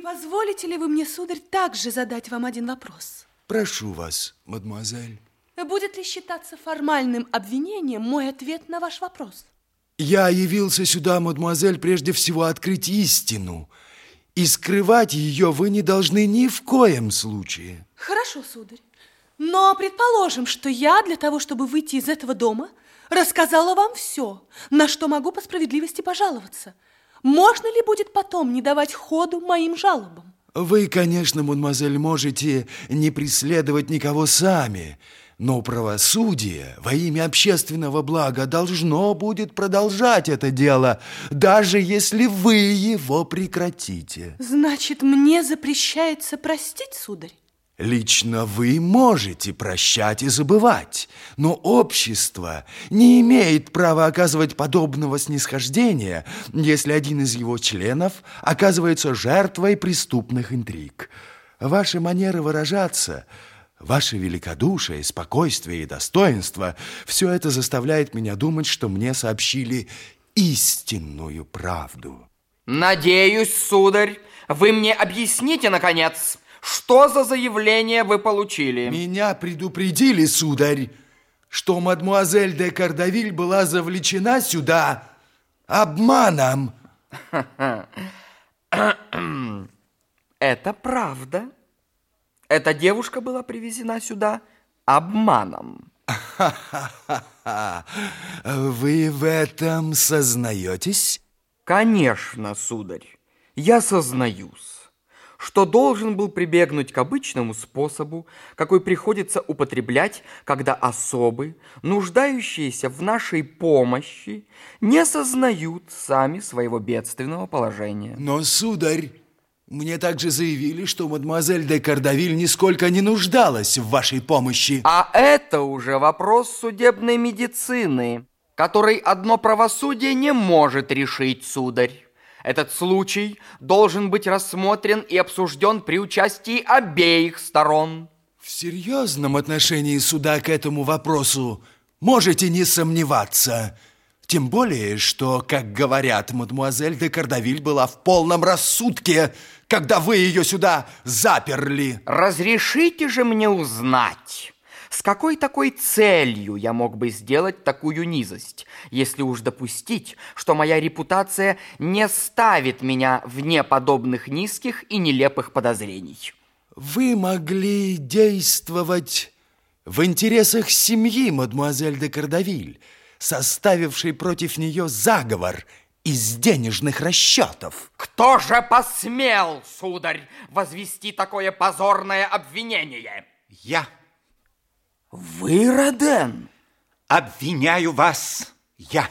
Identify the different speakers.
Speaker 1: Не позволите ли вы мне, сударь, также задать вам один вопрос?
Speaker 2: Прошу вас, мадемуазель.
Speaker 1: Будет ли считаться формальным обвинением мой ответ на ваш вопрос?
Speaker 2: Я явился сюда, мадемуазель, прежде всего открыть истину. И скрывать ее вы не должны ни в коем случае.
Speaker 1: Хорошо, сударь. Но предположим, что я для того, чтобы выйти из этого дома, рассказала вам все, на что могу по справедливости пожаловаться. Можно ли будет потом не давать ходу моим жалобам?
Speaker 2: Вы, конечно, мадемуазель, можете не преследовать никого сами, но правосудие во имя общественного блага должно будет продолжать это дело, даже если вы его прекратите.
Speaker 1: Значит, мне запрещается простить, сударь?
Speaker 2: Лично вы можете прощать и забывать, но общество не имеет права оказывать подобного снисхождения, если один из его членов оказывается жертвой преступных интриг. Ваши манеры выражаться – Ваше великодушие, спокойствие и достоинство – все это заставляет меня думать, что мне сообщили истинную правду.
Speaker 3: Надеюсь, сударь, вы мне объясните, наконец, что за заявление вы получили?
Speaker 2: Меня предупредили, сударь, что мадмуазель де Кардавиль была завлечена сюда обманом.
Speaker 3: Это правда. Эта девушка была привезена сюда обманом.
Speaker 2: Вы в этом сознаетесь?
Speaker 3: Конечно, сударь, я сознаюсь, что должен был прибегнуть к обычному способу, какой приходится употреблять, когда особы, нуждающиеся в нашей помощи, не сознают сами своего бедственного положения.
Speaker 2: Но, сударь, мне также заявили, что мадемуазель де Кардавиль нисколько не нуждалась в вашей помощи.
Speaker 3: А это уже вопрос судебной медицины, который одно правосудие не может решить, сударь. Этот случай должен быть рассмотрен и обсужден при участии обеих сторон.
Speaker 2: В серьезном отношении суда к этому вопросу можете не сомневаться – тем более, что, как говорят, мадемуазель де Кардавиль была в полном рассудке, когда вы ее сюда заперли.
Speaker 3: Разрешите же мне узнать, с какой такой целью я мог бы сделать такую низость, если уж допустить, что моя репутация не ставит меня вне подобных низких и нелепых подозрений?
Speaker 2: Вы могли действовать в интересах семьи, мадемуазель де Кардавиль, составивший против нее заговор из денежных расчетов.
Speaker 3: Кто же посмел, сударь, возвести такое позорное обвинение?
Speaker 4: Я.
Speaker 3: Вы, Роден?
Speaker 4: Обвиняю вас я.